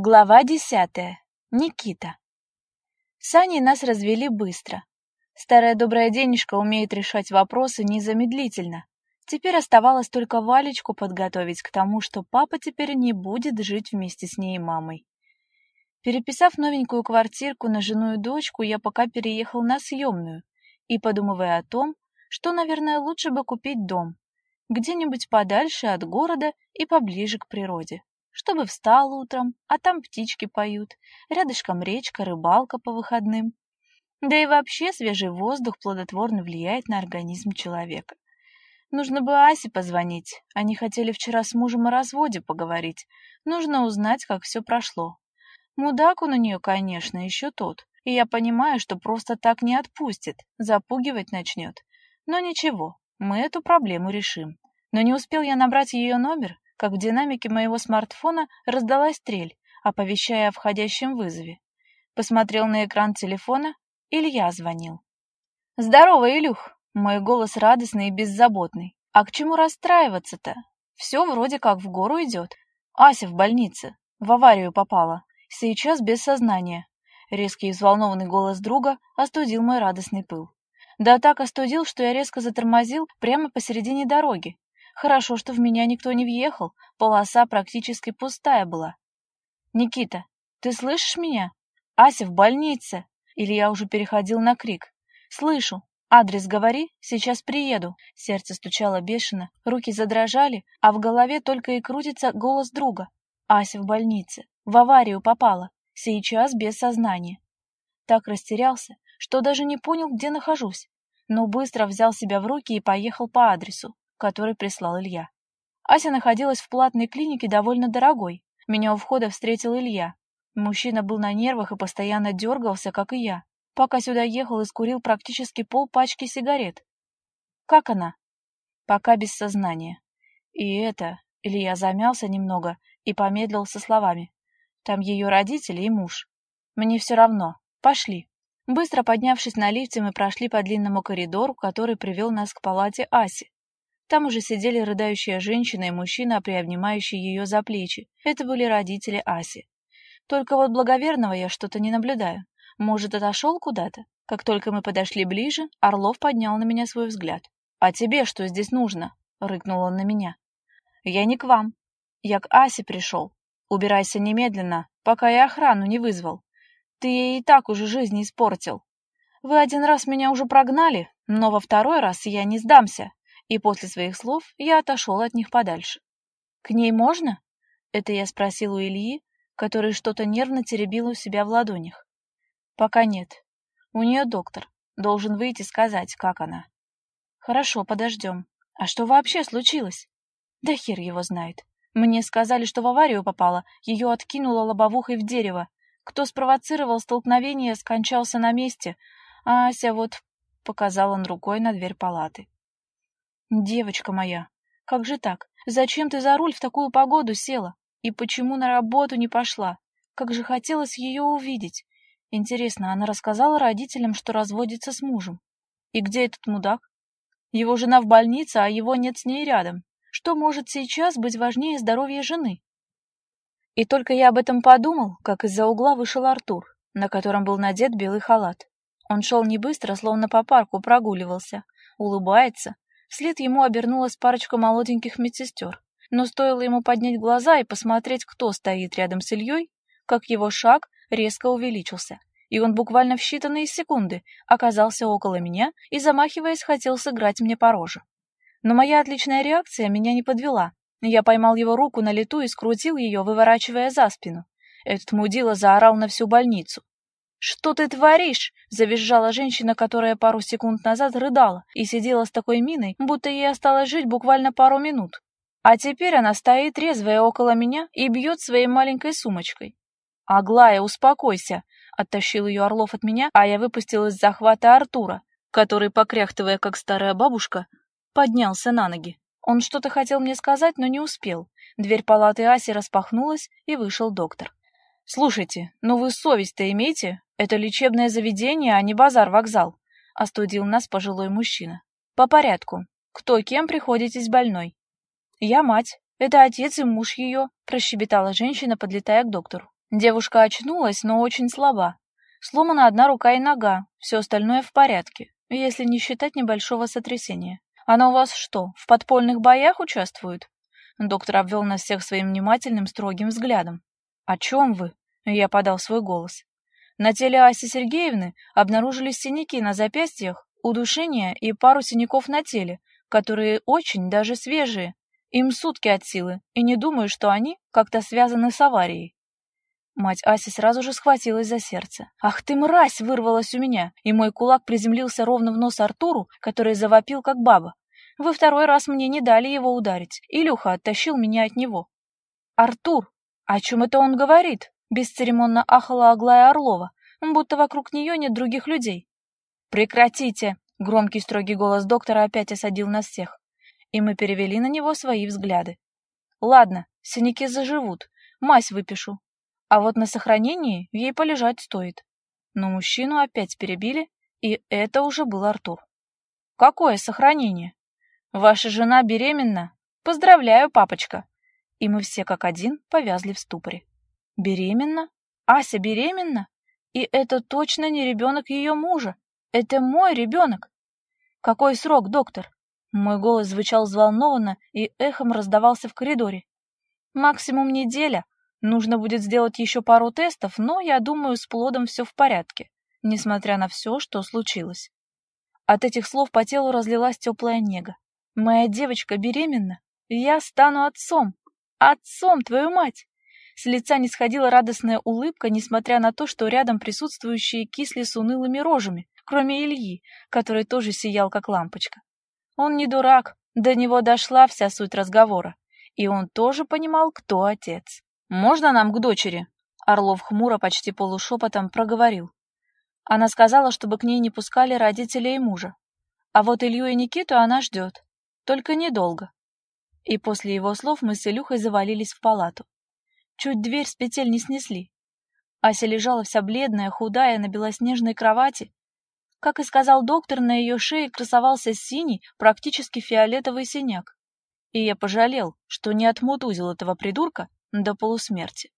Глава десятая. Никита. С Аней нас развели быстро. Старая добрая денежка умеет решать вопросы незамедлительно. Теперь оставалось только Валечку подготовить к тому, что папа теперь не будет жить вместе с ней и мамой. Переписав новенькую квартирку на жену и дочку, я пока переехал на съемную и подумывая о том, что, наверное, лучше бы купить дом где-нибудь подальше от города и поближе к природе, чтобы встал утром, а там птички поют, рядышком речка, рыбалка по выходным. Да и вообще свежий воздух плодотворно влияет на организм человека. Нужно бы Асе позвонить. Они хотели вчера с мужем о разводе поговорить. Нужно узнать, как все прошло. Мудак он у нее, конечно, еще тот. И я понимаю, что просто так не отпустит, запугивать начнет. Но ничего, мы эту проблему решим. Но не успел я набрать ее номер, как в динамике моего смартфона раздалась трель, оповещая о входящем вызове. Посмотрел на экран телефона, Илья звонил. «Здорово, Илюх!» Мой голос радостный и беззаботный. «А к чему расстраиваться-то? Все вроде как в гору идет. Ася в больнице. В аварию попала. Сейчас без сознания». Резкий и взволнованный голос друга остудил мой радостный пыл. Да так остудил, что я резко затормозил прямо посередине дороги. Хорошо, что в меня никто не въехал, полоса практически пустая была. «Никита, ты слышишь меня? Ася в больнице!» Или я уже переходил на крик. «Слышу. Адрес говори, сейчас приеду». Сердце стучало бешено, руки задрожали, а в голове только и крутится голос друга. «Ася в больнице. В аварию попала. Сейчас без сознания». Так растерялся, что даже не понял, где нахожусь, но быстро взял себя в руки и поехал по адресу, который прислал Илья. Ася находилась в платной клинике довольно дорогой. Меня у входа встретил Илья. Мужчина был на нервах и постоянно дергался, как и я. Пока сюда ехал и практически пол пачки сигарет. Как она? Пока без сознания. И это... Илья замялся немного и помедлил со словами. Там ее родители и муж. Мне все равно. Пошли. Быстро поднявшись на лифте, мы прошли по длинному коридору, который привел нас к палате Аси. Там уже сидели рыдающая женщина и мужчина, приобнимающий ее за плечи. Это были родители Аси. Только вот благоверного я что-то не наблюдаю. Может, отошел куда-то? Как только мы подошли ближе, Орлов поднял на меня свой взгляд. «А тебе что здесь нужно?» — рыкнул он на меня. «Я не к вам. Я к Асе пришел. Убирайся немедленно, пока я охрану не вызвал. Ты ей и так уже жизнь испортил. Вы один раз меня уже прогнали, но во второй раз я не сдамся. И после своих слов я отошел от них подальше. К ней можно? Это я спросил у Ильи, который что-то нервно теребил у себя в ладонях. Пока нет. У нее доктор. Должен выйти сказать, как она. Хорошо, подождем. А что вообще случилось? Да хер его знает. Мне сказали, что в аварию попала, ее откинуло лобовухой в дерево. Кто спровоцировал столкновение, скончался на месте, а Ася вот показал он рукой на дверь палаты. Девочка моя, как же так? Зачем ты за руль в такую погоду села? И почему на работу не пошла? Как же хотелось ее увидеть. Интересно, она рассказала родителям, что разводится с мужем. И где этот мудак? Его жена в больнице, а его нет с ней рядом. Что может сейчас быть важнее здоровья жены? И только я об этом подумал, как из-за угла вышел Артур, на котором был надет белый халат. Он шел не быстро, словно по парку прогуливался, улыбается. Вслед ему обернулась парочка молоденьких медсестер. Но стоило ему поднять глаза и посмотреть, кто стоит рядом с Ильей, как его шаг резко увеличился, и он буквально в считанные секунды оказался около меня и, замахиваясь, хотел сыграть мне по роже. Но моя отличная реакция меня не подвела. Я поймал его руку на лету и скрутил ее, выворачивая за спину. Этот мудила заорал на всю больницу. «Что ты творишь?» — завизжала женщина, которая пару секунд назад рыдала и сидела с такой миной, будто ей осталось жить буквально пару минут. А теперь она стоит резвая около меня и бьет своей маленькой сумочкой. «Аглая, успокойся!» — оттащил ее Орлов от меня, а я выпустил из захвата Артура, который, покряхтывая как старая бабушка, поднялся на ноги. Он что-то хотел мне сказать, но не успел. Дверь палаты Аси распахнулась, и вышел доктор. «Слушайте, ну вы совесть-то имейте? Это лечебное заведение, а не базар-вокзал», — остудил нас пожилой мужчина. «По порядку. Кто кем приходитесь больной?» «Я мать. Это отец и муж ее», — прощебетала женщина, подлетая к доктору. Девушка очнулась, но очень слаба. Сломана одна рука и нога, все остальное в порядке, если не считать небольшого сотрясения. Она у вас что, в подпольных боях участвует? Доктор обвел нас всех своим внимательным, строгим взглядом. «О чем вы?» — я подал свой голос. На теле Аси Сергеевны обнаружились синяки на запястьях, удушение и пару синяков на теле, которые очень даже свежие. Им сутки от силы, и не думаю, что они как-то связаны с аварией. Мать Аси сразу же схватилась за сердце. «Ах ты, мразь!» вырвалась у меня, и мой кулак приземлился ровно в нос Артуру, который завопил, как баба. Вы второй раз мне не дали его ударить. Илюха оттащил меня от него. «Артур! О чем это он говорит?» Бесцеремонно ахала Аглая Орлова, будто вокруг нее нет других людей. «Прекратите!» — громкий строгий голос доктора опять осадил нас всех. И мы перевели на него свои взгляды. «Ладно, синяки заживут, мазь выпишу, а вот на сохранении ей полежать стоит. Но мужчину опять перебили, и это уже был Артур. Какое сохранение? Ваша жена беременна? Поздравляю, папочка. И мы все как один повязли в ступоре. Беременна? Ася беременна? И это точно не ребенок ее мужа. Это мой ребенок. Какой срок, доктор? Мой голос звучал взволнованно и эхом раздавался в коридоре. Максимум неделя, Нужно будет сделать еще пару тестов, но, я думаю, с плодом все в порядке, несмотря на все, что случилось. От этих слов по телу разлилась теплая нега. Моя девочка беременна, я стану отцом. Отцом, твою мать! С лица не сходила радостная улыбка, несмотря на то, что рядом присутствующие кисли с унылыми рожами, кроме Ильи, который тоже сиял как лампочка. Он не дурак, до него дошла вся суть разговора, и он тоже понимал, кто отец. «Можно нам к дочери?» Орлов хмуро, почти полушепотом проговорил. Она сказала, чтобы к ней не пускали родителей и мужа. А вот Илью и Никиту она ждет. Только недолго. И после его слов мы с Илюхой завалились в палату. Чуть дверь с петель не снесли. Ася лежала вся бледная, худая, на белоснежной кровати. Как и сказал доктор, на ее шее красовался синий, практически фиолетовый синяк. И я пожалел, что не отмутузил этого придурка до полусмерти.